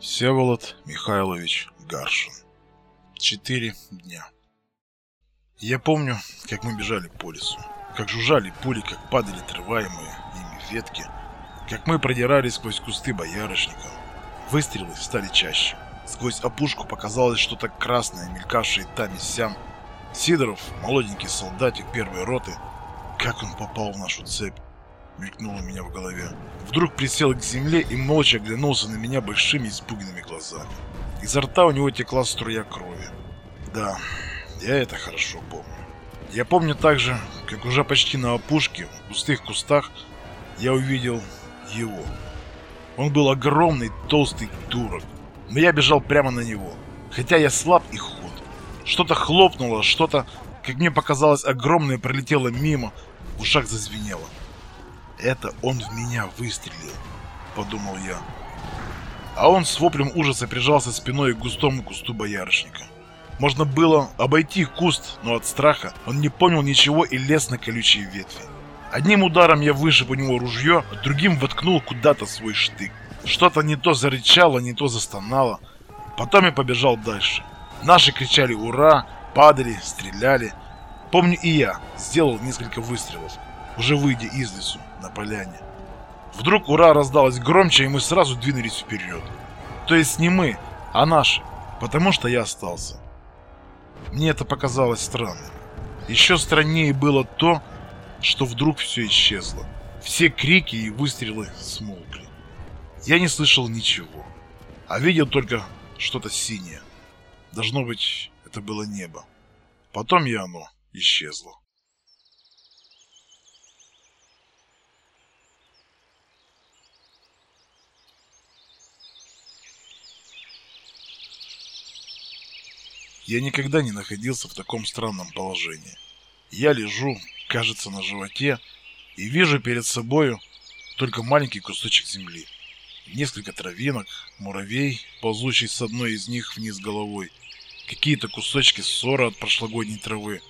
Всеволод Михайлович Гаршин. Четыре дня. Я помню, как мы бежали по лесу, как жужжали пули, как падали отрываемые ими ветки, как мы продирались сквозь кусты боярышника. Выстрелы стали чаще. Сквозь опушку показалось что-то красное, мелькавшее там и сям. Сидоров, молоденький солдатик первой роты, как он попал в нашу цепь, мелькнуло у меня в голове. Вдруг присел к земле и молча оглянулся на меня большими испуганными глазами. Изо рта у него текла струя крови. Да, я это хорошо помню. Я помню также, как уже почти на опушке, в пустых кустах, я увидел его. Он был огромный, толстый турок, но я бежал прямо на него, хотя я слаб и худ. Что-то хлопнуло, что-то, как мне показалось, огромное пролетело мимо, в ушах зазвенело. Это он в меня выстрелил, подумал я. А он с воплем ужаса прижался спиной к густому кусту боярышника. Можно было обойти куст, но от страха он не понял ничего и лез на колючие ветви. Одним ударом я вышиб у него ружье, а другим воткнул куда-то свой штык. Что-то не то зарычало, не то застонало. Потом я побежал дальше. Наши кричали «Ура!», падали, стреляли. Помню и я сделал несколько выстрелов, уже выйдя из лесу на поляне. Вдруг «Ура!» раздалось громче, и мы сразу двинулись вперед. То есть не мы, а наши, потому что я остался. Мне это показалось странным. Еще страннее было то, что вдруг все исчезло. Все крики и выстрелы смолкли. Я не слышал ничего, а видел только что-то синее. Должно быть, это было небо. Потом и оно исчезло. Я никогда не находился в таком странном положении. Я лежу, кажется, на животе и вижу перед собою только маленький кусочек земли. Несколько травинок, муравей, ползущий с одной из них вниз головой, какие-то кусочки ссора от прошлогодней травы.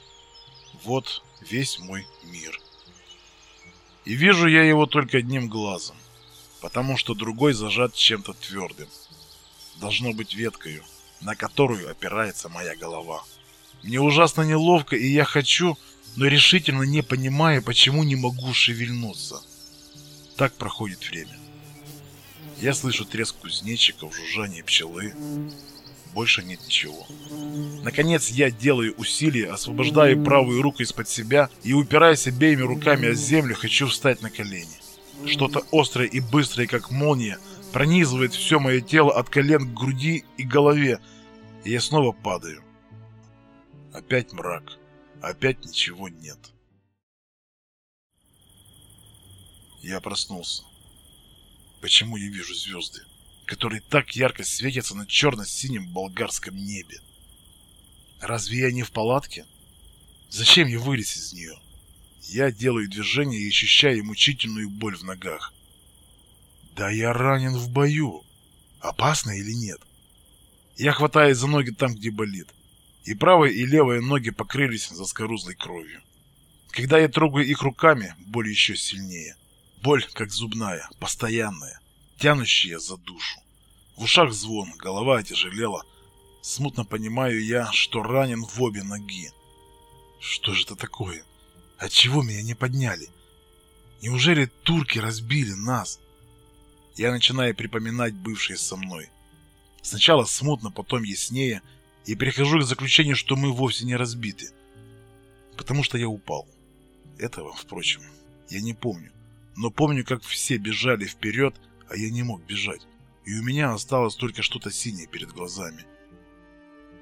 Вот весь мой мир. И вижу я его только одним глазом, потому что другой зажат чем-то твердым. Должно быть веткою на которую опирается моя голова. Мне ужасно неловко, и я хочу, но решительно не понимаю, почему не могу шевельнуться. Так проходит время. Я слышу треск кузнечиков, жужжание пчелы. Больше нет ничего. Наконец я делаю усилие, освобождаю правую руку из-под себя и, упираясь обеими руками о землю, хочу встать на колени. Что-то острое и быстрое, как молния, пронизывает все мое тело от колен к груди и голове, и я снова падаю. Опять мрак, опять ничего нет. Я проснулся. Почему я вижу звезды, которые так ярко светятся на черно-синем болгарском небе? Разве я не в палатке? Зачем я вылез из нее? Я делаю движение и ощущаю мучительную боль в ногах. Да я ранен в бою. Опасно или нет? Я хватаюсь за ноги там, где болит. И правая, и левая ноги покрылись заскорузлой кровью. Когда я трогаю их руками, боль еще сильнее. Боль, как зубная, постоянная, тянущая за душу. В ушах звон, голова отяжелела. Смутно понимаю я, что ранен в обе ноги. Что же это такое? Отчего меня не подняли? Неужели турки разбили нас? Я начинаю припоминать бывшие со мной. Сначала смутно, потом яснее, и перехожу к заключению, что мы вовсе не разбиты. Потому что я упал. Этого, впрочем, я не помню. Но помню, как все бежали вперед, а я не мог бежать. И у меня осталось только что-то синее перед глазами.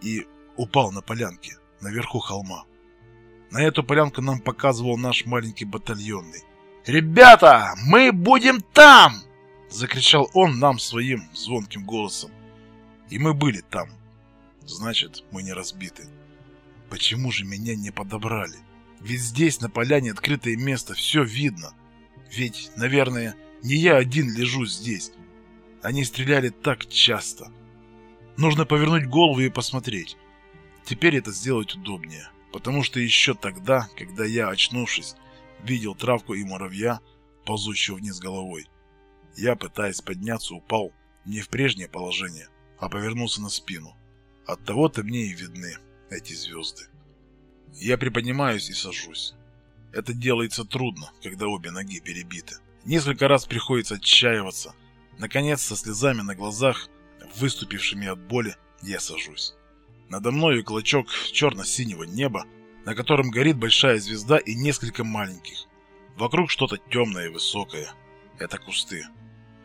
И упал на полянке, наверху холма. На эту полянку нам показывал наш маленький батальонный. «Ребята, мы будем там!» Закричал он нам своим звонким голосом. И мы были там. Значит, мы не разбиты. Почему же меня не подобрали? Ведь здесь, на поляне, открытое место, все видно. Ведь, наверное, не я один лежу здесь. Они стреляли так часто. Нужно повернуть голову и посмотреть. Теперь это сделать удобнее, потому что еще тогда, когда я, очнувшись, видел травку и муравья, ползущего вниз головой, я, пытаясь подняться, упал не в прежнее положение, а повернулся на спину. От того-то мне и видны эти звезды. Я приподнимаюсь и сажусь. Это делается трудно, когда обе ноги перебиты. Несколько раз приходится отчаиваться. Наконец, со слезами на глазах, выступившими от боли, я сажусь. Надо мною клочок черно-синего неба, на котором горит большая звезда и несколько маленьких. Вокруг что-то темное и высокое. Это кусты.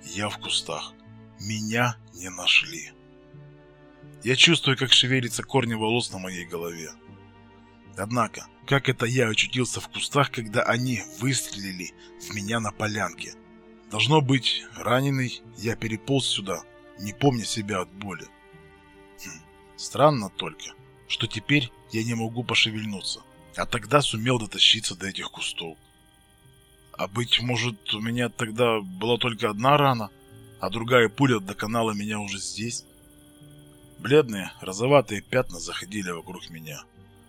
Я в кустах. Меня не нашли. Я чувствую, как шевелится корни волос на моей голове. Однако, как это я очутился в кустах, когда они выстрелили в меня на полянке? Должно быть, раненый, я переполз сюда, не помня себя от боли. Хм, странно только, что теперь я не могу пошевельнуться, а тогда сумел дотащиться до этих кустов. А быть может, у меня тогда была только одна рана, а другая пуля доконала меня уже здесь? Бледные, розоватые пятна заходили вокруг меня.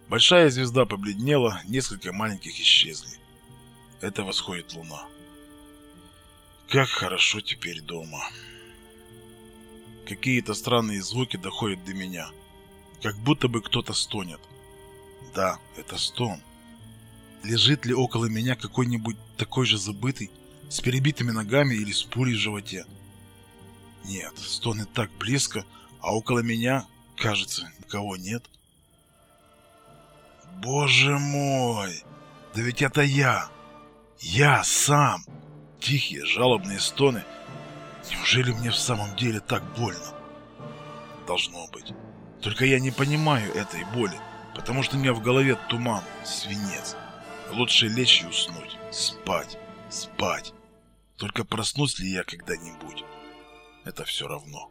Большая звезда побледнела, несколько маленьких исчезли. Это восходит луна. Как хорошо теперь дома. Какие-то странные звуки доходят до меня. Как будто бы кто-то стонет. Да, это стон. Лежит ли около меня какой-нибудь такой же забытый, с перебитыми ногами или с пулей в животе? Нет, стоны так близко, а около меня, кажется, никого нет. Боже мой! Да ведь это я! Я сам! Тихие, жалобные стоны. Неужели мне в самом деле так больно? Должно быть. Только я не понимаю этой боли, потому что у меня в голове туман, свинец. Лучше лечь и уснуть, спать, спать. Только проснусь ли я когда-нибудь? Это все равно.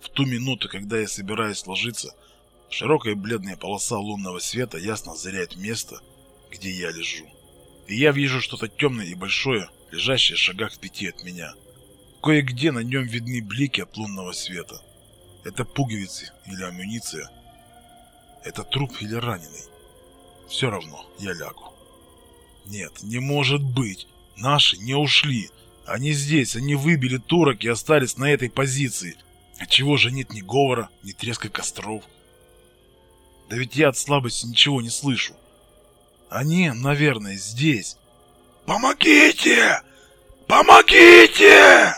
В ту минуту, когда я собираюсь ложиться, Широкая бледная полоса лунного света ясно озаряет место, где я лежу. И я вижу что-то темное и большое, лежащее в шагах в пяти от меня. Кое-где на нем видны блики от лунного света. Это пуговицы или амуниция. Это труп или раненый. Все равно, я лягу. Нет, не может быть. Наши не ушли. Они здесь, они выбили турок и остались на этой позиции. Отчего же нет ни говора, ни треска костров? Да ведь я от слабости ничего не слышу. Они, наверное, здесь. Помогите! Помогите!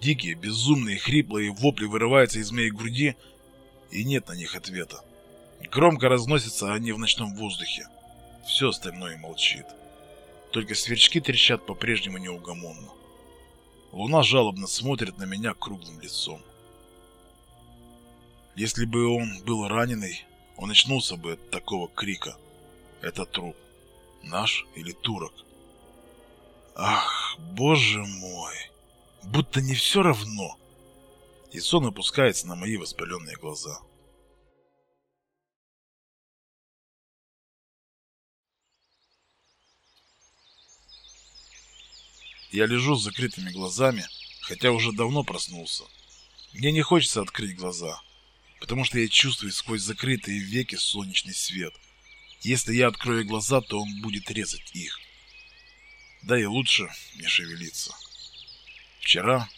Дикие, безумные, хриплые вопли вырываются из моей груди, и нет на них ответа. Громко разносятся они в ночном воздухе. Все остальное молчит. Только сверчки трещат по-прежнему неугомонно. Луна жалобно смотрит на меня круглым лицом. Если бы он был раненый, он очнулся бы от такого крика. Это труп. Наш или турок? Ах, боже мой! Будто не все равно. И сон опускается на мои воспаленные глаза. Я лежу с закрытыми глазами, хотя уже давно проснулся. Мне не хочется открыть глаза потому что я чувствую сквозь закрытые веки солнечный свет. Если я открою глаза, то он будет резать их. Да и лучше не шевелиться. Вчера,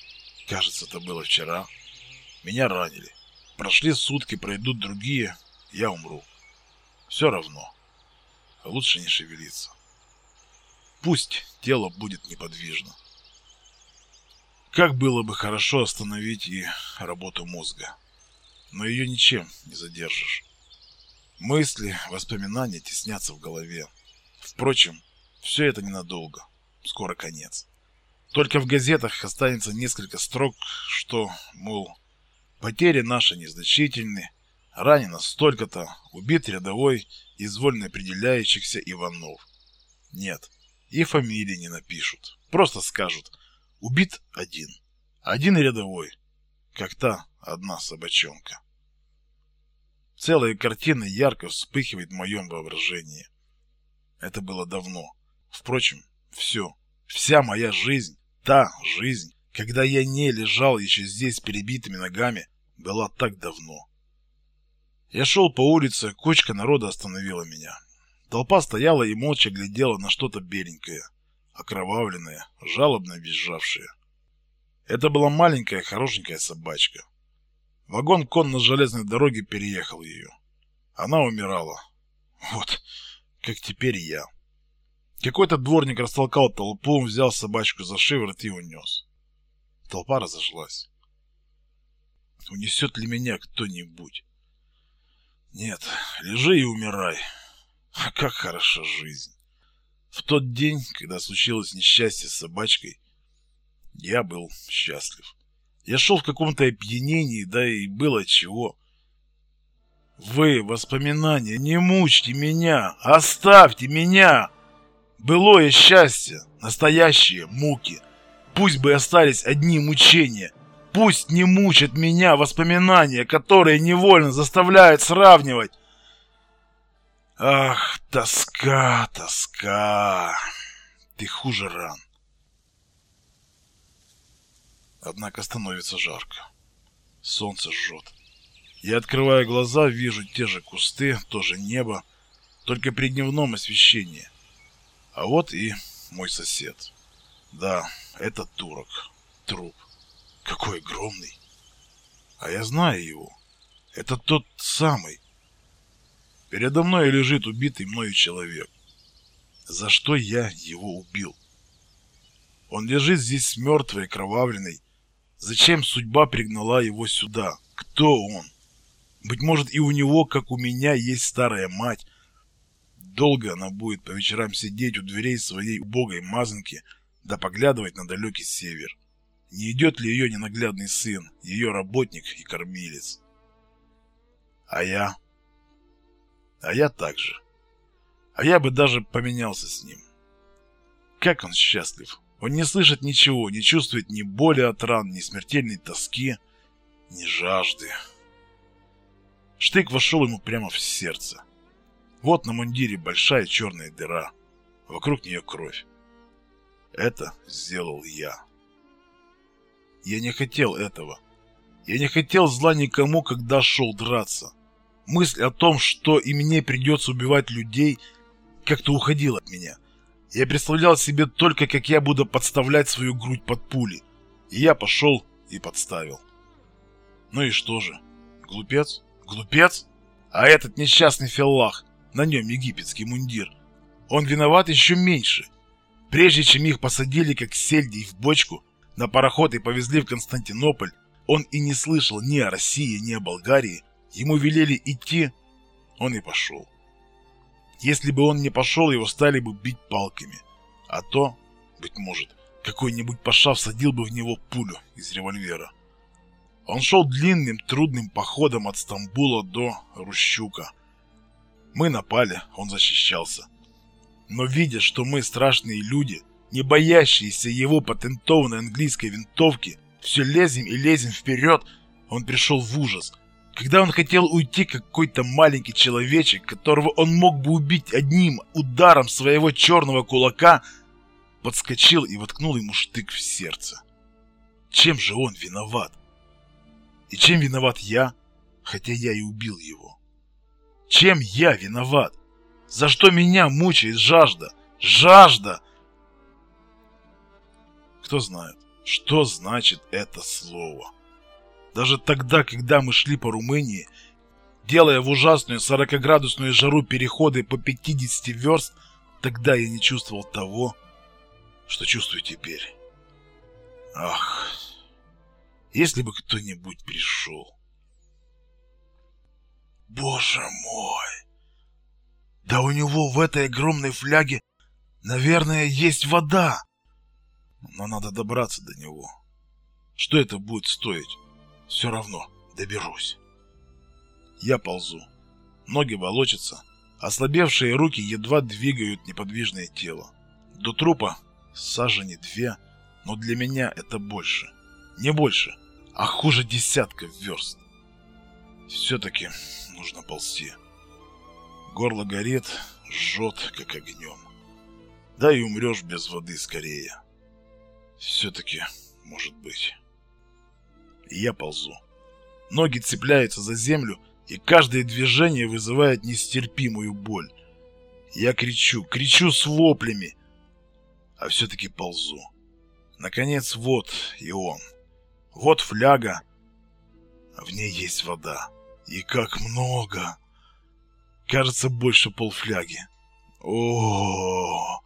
кажется, это было вчера, меня ранили. Прошли сутки, пройдут другие, я умру. Все равно. Лучше не шевелиться. Пусть тело будет неподвижно. Как было бы хорошо остановить и работу мозга но ее ничем не задержишь. Мысли, воспоминания теснятся в голове. Впрочем, все это ненадолго. Скоро конец. Только в газетах останется несколько строк, что, мол, потери наши незначительны, ранено столько-то, убит рядовой из вольно определяющихся Иванов. Нет, и фамилии не напишут. Просто скажут «убит один». Один рядовой, как та одна собачонка. Целая картина ярко вспыхивает в моем воображении. Это было давно. Впрочем, все, вся моя жизнь, та жизнь, когда я не лежал еще здесь перебитыми ногами, была так давно. Я шел по улице, кучка народа остановила меня. Толпа стояла и молча глядела на что-то беленькое, окровавленное, жалобно визжавшее. Это была маленькая, хорошенькая собачка. Вагон конно-железной дороги переехал ее. Она умирала. Вот, как теперь я. Какой-то дворник растолкал толпу, взял собачку за шиворот и унес. Толпа разошлась. Унесет ли меня кто-нибудь? Нет, лежи и умирай. А как хороша жизнь. В тот день, когда случилось несчастье с собачкой, я был счастлив. Я шел в каком-то опьянении, да и было чего. Вы, воспоминания, не мучьте меня, оставьте меня. Былое счастье, настоящие муки. Пусть бы остались одни мучения. Пусть не мучат меня воспоминания, которые невольно заставляют сравнивать. Ах, тоска, тоска. Ты хуже ран. Однако становится жарко. Солнце жжет. Я открываю глаза, вижу те же кусты, то же небо, только при дневном освещении. А вот и мой сосед. Да, это турок. Труп. Какой огромный. А я знаю его. Это тот самый. Передо мной лежит убитый мною человек. За что я его убил? Он лежит здесь мертвый, кровавленный, Зачем судьба пригнала его сюда? Кто он? Быть может, и у него, как у меня, есть старая мать. Долго она будет по вечерам сидеть у дверей своей убогой мазанки, да поглядывать на далекий север. Не идет ли ее ненаглядный сын, ее работник и кормилец? А я? А я так же. А я бы даже поменялся с ним. Как он счастлив, он не слышит ничего, не чувствует ни боли от ран, ни смертельной тоски, ни жажды. Штык вошел ему прямо в сердце. Вот на мундире большая черная дыра. Вокруг нее кровь. Это сделал я. Я не хотел этого. Я не хотел зла никому, когда шел драться. Мысль о том, что и мне придется убивать людей, как-то уходила от меня. Я представлял себе только, как я буду подставлять свою грудь под пули. И я пошел и подставил. Ну и что же? Глупец? Глупец? А этот несчастный феллах, на нем египетский мундир, он виноват еще меньше. Прежде чем их посадили, как сельдей, в бочку, на пароход и повезли в Константинополь, он и не слышал ни о России, ни о Болгарии. Ему велели идти, он и пошел. Если бы он не пошел, его стали бы бить палками. А то, быть может, какой-нибудь паша всадил бы в него пулю из револьвера. Он шел длинным, трудным походом от Стамбула до Рущука. Мы напали, он защищался. Но видя, что мы страшные люди, не боящиеся его патентованной английской винтовки, все лезем и лезем вперед, он пришел в ужас – когда он хотел уйти, какой-то маленький человечек, которого он мог бы убить одним ударом своего черного кулака, подскочил и воткнул ему штык в сердце. Чем же он виноват? И чем виноват я, хотя я и убил его? Чем я виноват? За что меня мучает жажда? Жажда! Кто знает, что значит это слово? Даже тогда, когда мы шли по Румынии, делая в ужасную 40-градусную жару переходы по 50 верст, тогда я не чувствовал того, что чувствую теперь. Ах, если бы кто-нибудь пришел. Боже мой! Да у него в этой огромной фляге, наверное, есть вода. Но надо добраться до него. Что это будет стоить? Все равно доберусь. Я ползу. Ноги волочатся. Ослабевшие руки едва двигают неподвижное тело. До трупа сажени две, но для меня это больше. Не больше, а хуже десятков верст. Все-таки нужно ползти. Горло горит, жжет, как огнем. Да и умрешь без воды скорее. Все-таки может быть и я ползу. Ноги цепляются за землю, и каждое движение вызывает нестерпимую боль. Я кричу, кричу с воплями, а все-таки ползу. Наконец, вот и он, Вот фляга. В ней есть вода. И как много! Кажется, больше полфляги. О,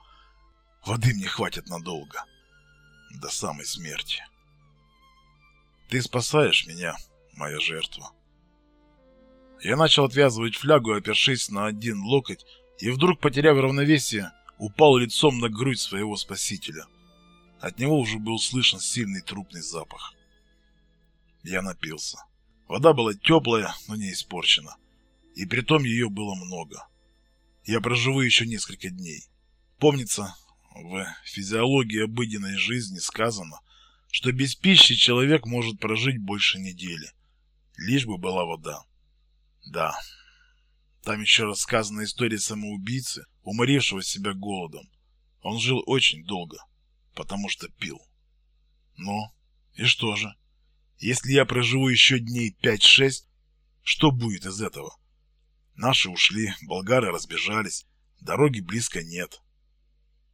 воды мне хватит надолго. До самой смерти. Ты спасаешь меня, моя жертва. Я начал отвязывать флягу, опершись на один локоть, и вдруг, потеряв равновесие, упал лицом на грудь своего спасителя. От него уже был слышен сильный трупный запах. Я напился. Вода была теплая, но не испорчена. И притом ее было много. Я проживу еще несколько дней. Помнится, в физиологии обыденной жизни сказано, что без пищи человек может прожить больше недели. Лишь бы была вода. Да. Там еще рассказана история самоубийцы, уморившего себя голодом. Он жил очень долго, потому что пил. Ну, и что же? Если я проживу еще дней 5-6, что будет из этого? Наши ушли, болгары разбежались, дороги близко нет.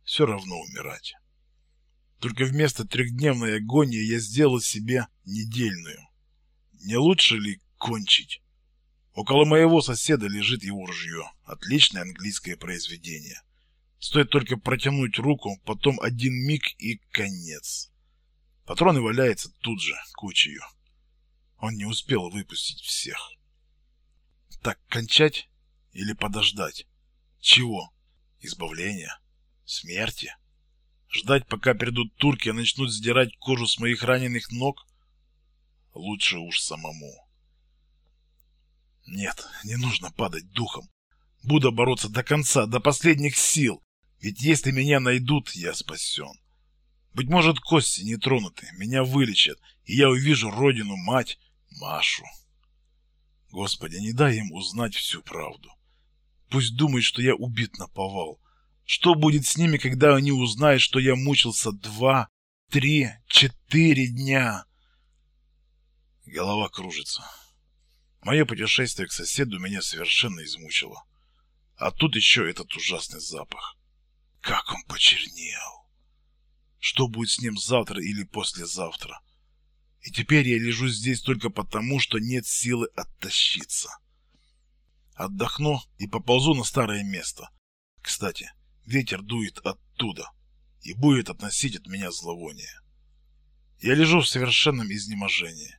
Все равно умирать. Только вместо трехдневной агонии я сделал себе недельную. Не лучше ли кончить? Около моего соседа лежит его ружье. Отличное английское произведение. Стоит только протянуть руку, потом один миг и конец. Патроны валяются тут же, кучею. Он не успел выпустить всех. Так кончать или подождать? Чего? Избавления? Смерти? Ждать, пока придут турки и начнут сдирать кожу с моих раненых ног? Лучше уж самому. Нет, не нужно падать духом. Буду бороться до конца, до последних сил. Ведь если меня найдут, я спасен. Быть может, кости не тронуты, меня вылечат, и я увижу родину, мать, Машу. Господи, не дай им узнать всю правду. Пусть думают, что я убит на повал. Что будет с ними, когда они узнают, что я мучился два, три, четыре дня? Голова кружится. Мое путешествие к соседу меня совершенно измучило. А тут еще этот ужасный запах. Как он почернел. Что будет с ним завтра или послезавтра? И теперь я лежу здесь только потому, что нет силы оттащиться. Отдохну и поползу на старое место. Кстати, ветер дует оттуда и будет относить от меня зловоние. Я лежу в совершенном изнеможении.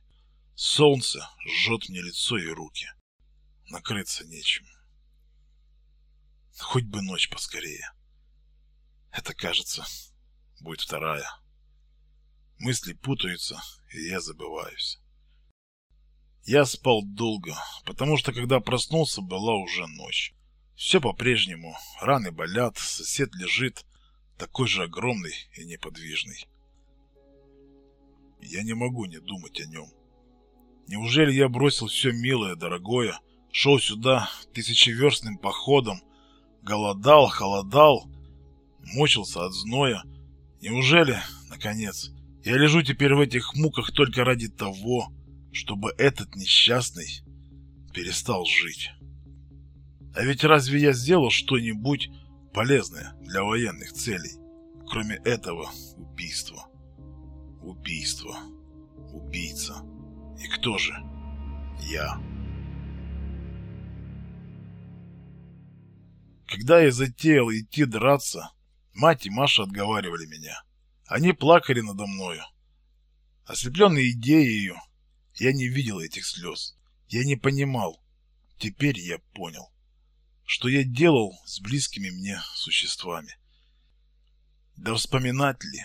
Солнце жжет мне лицо и руки. Накрыться нечем. Хоть бы ночь поскорее. Это, кажется, будет вторая. Мысли путаются, и я забываюсь. Я спал долго, потому что когда проснулся, была уже ночь. Все по-прежнему. Раны болят, сосед лежит, такой же огромный и неподвижный. Я не могу не думать о нем. Неужели я бросил все милое, дорогое, шел сюда тысячеверстным походом, голодал, холодал, мучился от зноя, Неужели, наконец, я лежу теперь в этих муках только ради того, чтобы этот несчастный перестал жить? А ведь разве я сделал что-нибудь полезное для военных целей, кроме этого убийства? Убийство. Убийца. И кто же? Я. Когда я затеял идти драться, Мать и Маша отговаривали меня. Они плакали надо мною. Ослепленный идеей, я не видел этих слез. Я не понимал. Теперь я понял, что я делал с близкими мне существами. Да вспоминать ли?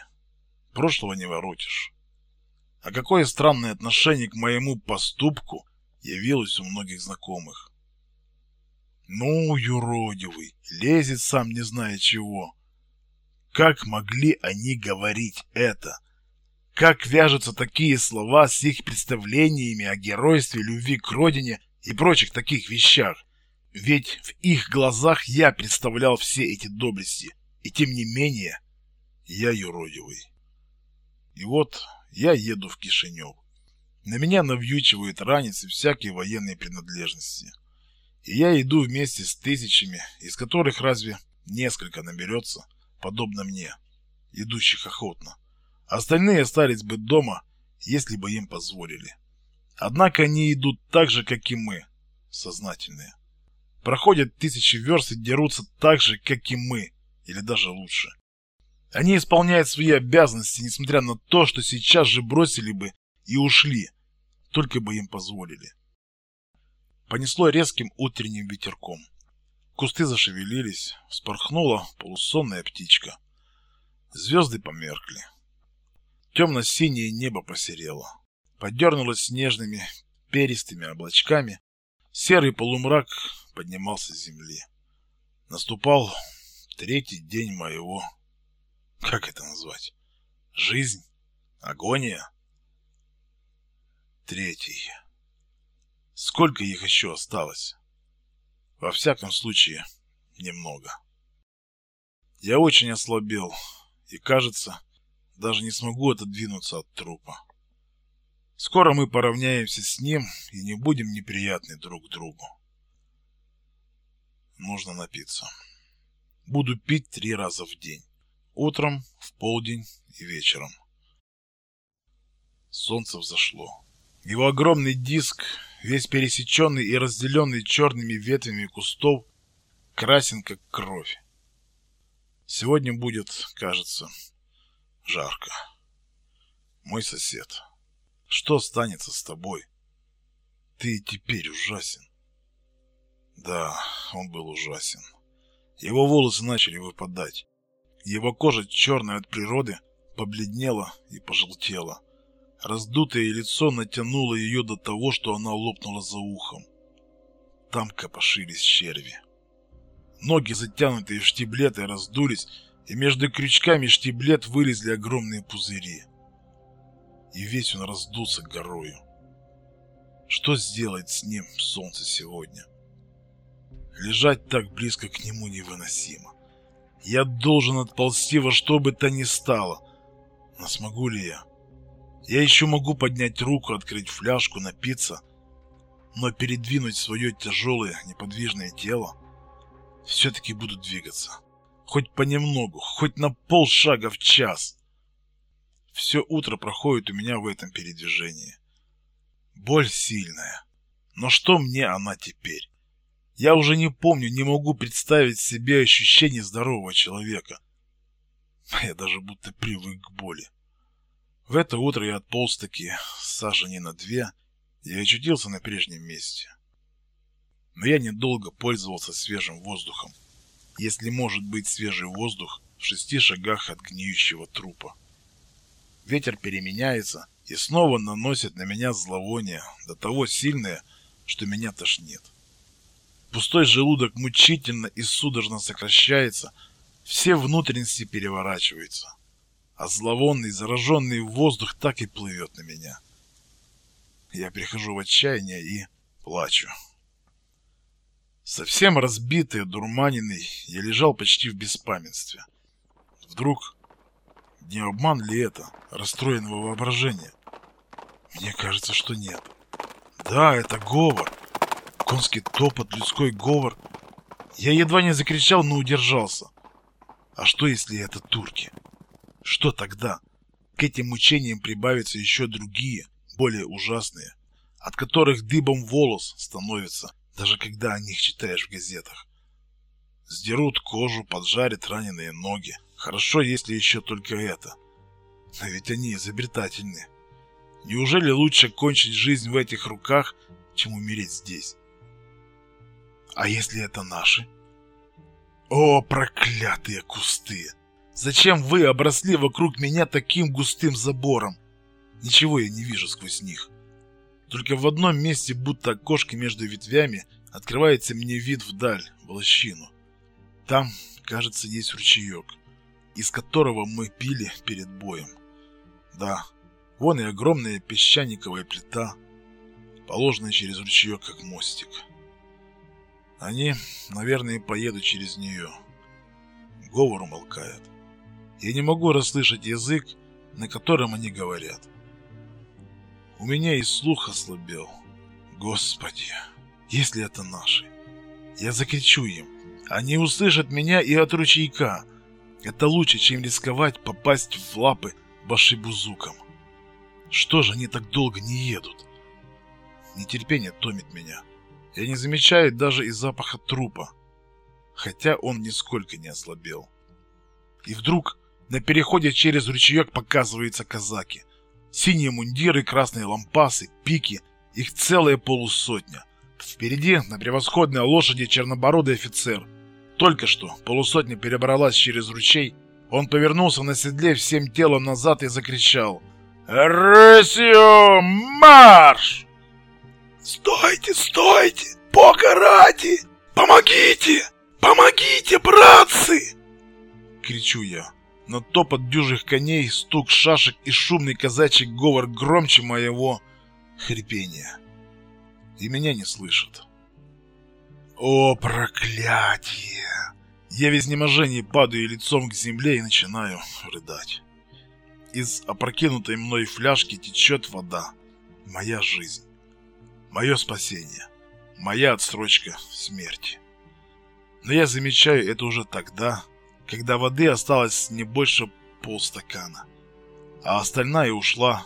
Прошлого не воротишь. А какое странное отношение к моему поступку явилось у многих знакомых. Ну, юродивый, лезет сам не зная чего. Как могли они говорить это? Как вяжутся такие слова с их представлениями о геройстве, любви к родине и прочих таких вещах? Ведь в их глазах я представлял все эти доблести, и тем не менее я юродивый. И вот я еду в Кишинев. На меня навьючивают ранец всякие военные принадлежности. И я иду вместе с тысячами, из которых разве несколько наберется – подобно мне, идущих охотно. Остальные остались бы дома если бы им позволили. Однако они идут так же, как и мы, сознательные. Проходят тысячи верст и дерутся так же, как и мы, или даже лучше. Они исполняют свои обязанности, несмотря на то, что сейчас же бросили бы и ушли, только бы им позволили. Понесло резким утренним ветерком. Кусты зашевелились, вспорхнула полусонная птичка. Звезды померкли. Темно-синее небо посерело. Подернулось снежными перистыми облачками. Серый полумрак поднимался с земли. Наступал третий день моего... Как это назвать? Жизнь? Агония? Третий. Сколько их еще осталось? Во всяком случае, немного. Я очень ослабел и, кажется, даже не смогу отодвинуться от трупа. Скоро мы поравняемся с ним и не будем неприятны друг другу. Нужно напиться. Буду пить три раза в день. Утром, в полдень и вечером. Солнце взошло. Его огромный диск весь пересеченный и разделенный черными ветвями кустов, красен как кровь. Сегодня будет, кажется, жарко. Мой сосед, что станется с тобой? Ты теперь ужасен. Да, он был ужасен. Его волосы начали выпадать. Его кожа, черная от природы, побледнела и пожелтела. Раздутое лицо натянуло ее до того, что она лопнула за ухом. Там копошились черви. Ноги, затянутые в штиблеты, раздулись, и между крючками штиблет вылезли огромные пузыри. И весь он раздулся горою. Что сделать с ним солнце сегодня? Лежать так близко к нему невыносимо. Я должен отползти во что бы то ни стало. Но смогу ли я? Я еще могу поднять руку, открыть фляжку, напиться, но передвинуть свое тяжелое, неподвижное тело все-таки буду двигаться. Хоть понемногу, хоть на полшага в час. Все утро проходит у меня в этом передвижении. Боль сильная. Но что мне она теперь? Я уже не помню, не могу представить себе ощущение здорового человека. Я даже будто привык к боли. В это утро я отполз таки сажени на две и очутился на прежнем месте. Но я недолго пользовался свежим воздухом, если может быть свежий воздух в шести шагах от гниющего трупа. Ветер переменяется и снова наносит на меня зловоние, до того сильное, что меня тошнит. Пустой желудок мучительно и судорожно сокращается, все внутренности переворачиваются а зловонный, зараженный воздух так и плывет на меня. Я прихожу в отчаяние и плачу. Совсем разбитый, дурманенный, я лежал почти в беспамятстве. Вдруг, не обман ли это, расстроенного воображения? Мне кажется, что нет. Да, это говор. Конский топот, людской говор. Я едва не закричал, но удержался. А что, если это турки? Что тогда? К этим мучениям прибавятся еще другие, более ужасные, от которых дыбом волос становится, даже когда о них читаешь в газетах. Сдерут кожу, поджарят раненые ноги. Хорошо, если еще только это. Но ведь они изобретательны. Неужели лучше кончить жизнь в этих руках, чем умереть здесь? А если это наши? О, проклятые кусты! Зачем вы обросли вокруг меня таким густым забором? Ничего я не вижу сквозь них. Только в одном месте, будто окошко между ветвями, открывается мне вид вдаль, в лощину. Там, кажется, есть ручеек, из которого мы пили перед боем. Да, вон и огромная песчаниковая плита, положенная через ручеек, как мостик. Они, наверное, поедут через нее. Говор умолкает. Я не могу расслышать язык, на котором они говорят. У меня и слух ослабел. Господи, если это наши. Я закричу им. Они услышат меня и от ручейка. Это лучше, чем рисковать попасть в лапы башибузукам. Что же они так долго не едут? Нетерпение томит меня. Я не замечаю даже и запаха трупа, хотя он нисколько не ослабел. И вдруг на переходе через ручеек показываются казаки. Синие мундиры, красные лампасы, пики, их целая полусотня. Впереди на превосходной лошади чернобородый офицер. Только что полусотня перебралась через ручей, он повернулся на седле всем телом назад и закричал «Рысью марш!» «Стойте, стойте! Бога ради! Помогите! Помогите, братцы!» Кричу я. Но топот дюжих коней, стук шашек и шумный казачий говор громче моего хрипения. И меня не слышат. О, проклятие! Я в изнеможении падаю лицом к земле и начинаю рыдать. Из опрокинутой мной фляжки течет вода. Моя жизнь. Мое спасение. Моя отсрочка смерти. Но я замечаю это уже тогда, когда воды осталось не больше полстакана, а остальная ушла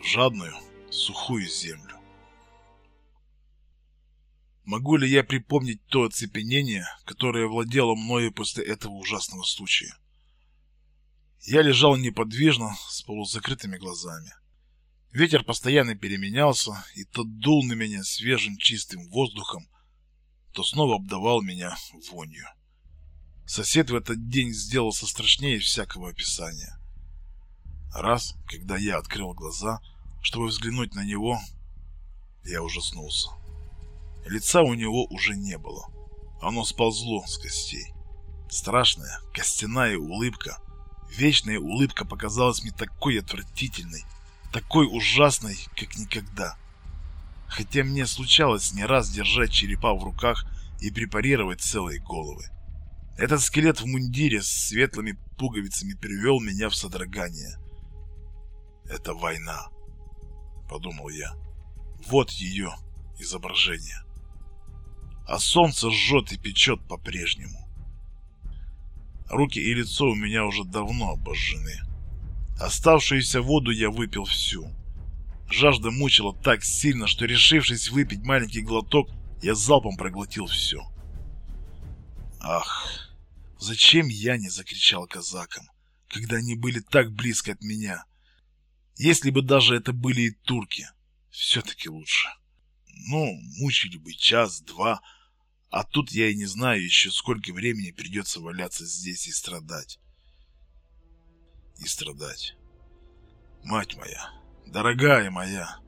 в жадную, сухую землю. Могу ли я припомнить то оцепенение, которое владело мною после этого ужасного случая? Я лежал неподвижно, с полузакрытыми глазами. Ветер постоянно переменялся, и то дул на меня свежим чистым воздухом, то снова обдавал меня вонью. Сосед в этот день сделался страшнее всякого описания. Раз, когда я открыл глаза, чтобы взглянуть на него, я ужаснулся. Лица у него уже не было. Оно сползло с костей. Страшная костяная улыбка, вечная улыбка показалась мне такой отвратительной, такой ужасной, как никогда. Хотя мне случалось не раз держать черепа в руках и препарировать целые головы. Этот скелет в мундире с светлыми пуговицами привел меня в содрогание. «Это война», — подумал я. «Вот ее изображение» а солнце жжет и печет по-прежнему. Руки и лицо у меня уже давно обожжены. Оставшуюся воду я выпил всю. Жажда мучила так сильно, что, решившись выпить маленький глоток, я залпом проглотил все. Ах, зачем я не закричал казакам, когда они были так близко от меня? Если бы даже это были и турки, все-таки лучше. Ну, мучили бы час-два, а тут я и не знаю еще, сколько времени придется валяться здесь и страдать. И страдать. Мать моя, дорогая моя,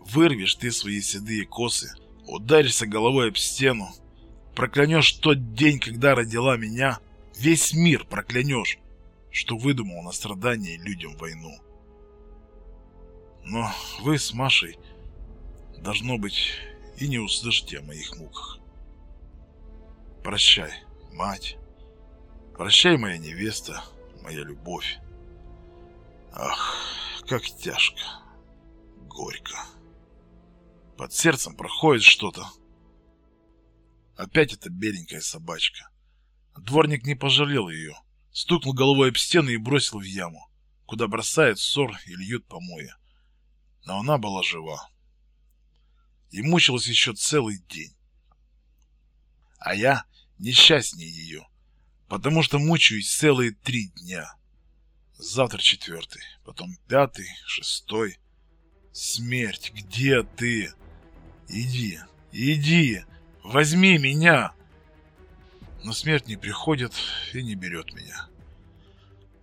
вырвешь ты свои седые косы, ударишься головой об стену, проклянешь тот день, когда родила меня, весь мир проклянешь, что выдумал на страдания людям войну. Но вы с Машей Должно быть, и не услышите о моих муках. Прощай, мать. Прощай, моя невеста, моя любовь. Ах, как тяжко, горько. Под сердцем проходит что-то. Опять эта беленькая собачка. Дворник не пожалел ее. Стукнул головой об стену и бросил в яму, куда бросает ссор и льют помои. Но она была жива и мучилась еще целый день. А я несчастнее ее, потому что мучаюсь целые три дня. Завтра четвертый, потом пятый, шестой. Смерть, где ты? Иди, иди, возьми меня. Но смерть не приходит и не берет меня.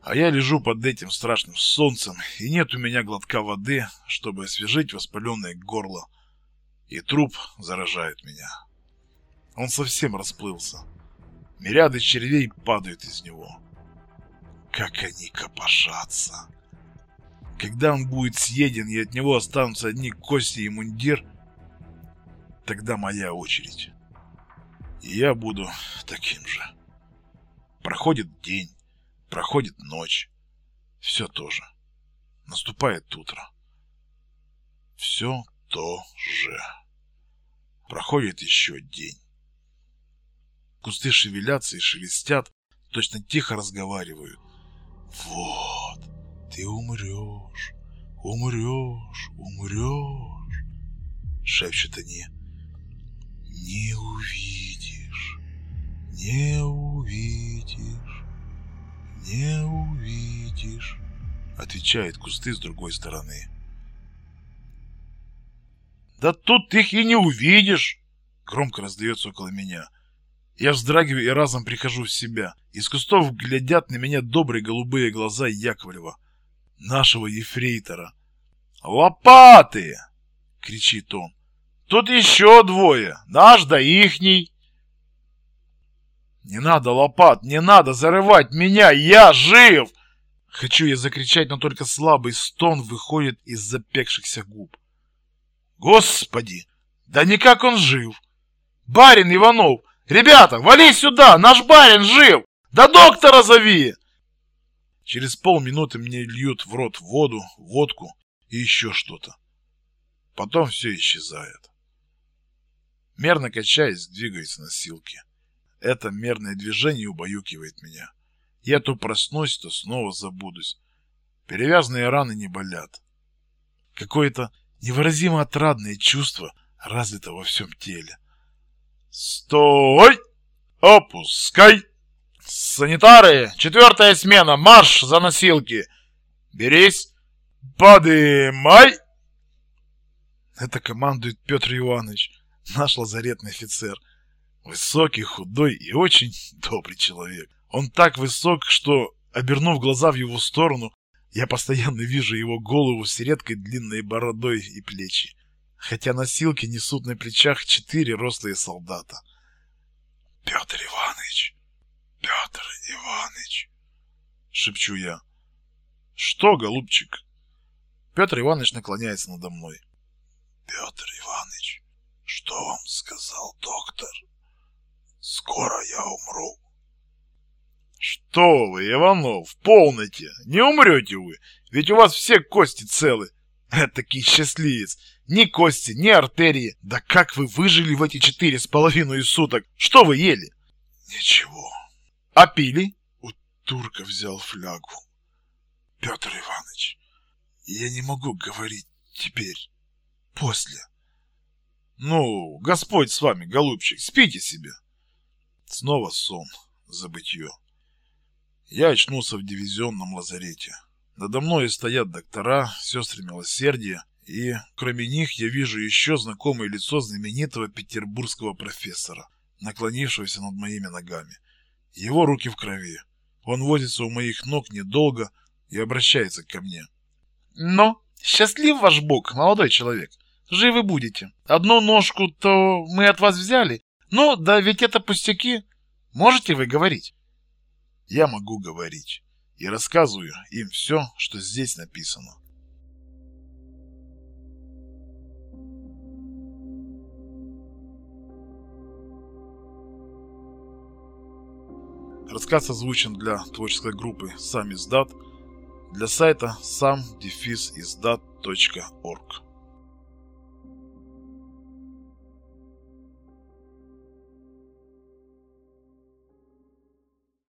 А я лежу под этим страшным солнцем, и нет у меня глотка воды, чтобы освежить воспаленное горло и труп заражает меня. Он совсем расплылся. Мириады червей падают из него. Как они копошатся! Когда он будет съеден и от него останутся одни кости и мундир, тогда моя очередь. И я буду таким же. Проходит день, проходит ночь. Все то же. Наступает утро. Все то же. Проходит еще день. Кусты шевелятся и шелестят, точно тихо разговаривают. Вот, ты умрешь, умрешь, умрешь, шепчут они. Не увидишь, не увидишь, не увидишь, отвечает кусты с другой стороны. Да тут их и не увидишь, громко раздается около меня. Я вздрагиваю и разом прихожу в себя. Из кустов глядят на меня добрые голубые глаза Яковлева, нашего ефрейтора. «Лопаты!» — кричит он. «Тут еще двое, наш да ихний!» «Не надо лопат, не надо зарывать меня, я жив!» Хочу я закричать, но только слабый стон выходит из запекшихся губ. «Господи! Да никак он жив! Барин Иванов, «Ребята, вали сюда! Наш барин жив! Да доктора зови!» Через полминуты мне льют в рот воду, водку и еще что-то. Потом все исчезает. Мерно качаясь, двигаются носилки. Это мерное движение убаюкивает меня. Я то проснусь, то снова забудусь. Перевязанные раны не болят. Какое-то невыразимо отрадное чувство развито во всем теле. Стой! Опускай! Санитары! Четвертая смена! Марш за носилки! Берись! Подымай! Это командует Петр Иванович, наш лазаретный офицер. Высокий, худой и очень добрый человек. Он так высок, что, обернув глаза в его сторону, я постоянно вижу его голову с редкой длинной бородой и плечи хотя носилки несут на плечах четыре рослые солдата. «Петр Иванович! Петр Иванович!» — шепчу я. «Что, голубчик?» Петр Иванович наклоняется надо мной. «Петр Иванович, что вам сказал доктор? Скоро я умру». «Что вы, Иванов, полноте! Не умрете вы, ведь у вас все кости целы. Этакий счастливец! Ни кости, ни артерии. Да как вы выжили в эти четыре с половиной суток? Что вы ели? Ничего. А пили? У турка взял флягу. Петр Иванович, я не могу говорить теперь. После. Ну, Господь с вами, голубчик, спите себе. Снова сон, забытье. Я очнулся в дивизионном лазарете. Надо мной стоят доктора, сестры милосердия, и, кроме них, я вижу еще знакомое лицо знаменитого петербургского профессора, наклонившегося над моими ногами. Его руки в крови. Он возится у моих ног недолго и обращается ко мне. «Но, счастлив ваш бог, молодой человек. Живы будете. Одну ножку-то мы от вас взяли. Ну, да ведь это пустяки. Можете вы говорить?» Я могу говорить и рассказываю им все, что здесь написано. Рассказ озвучен для творческой группы «Сам издат» для сайта сам-издат.орг.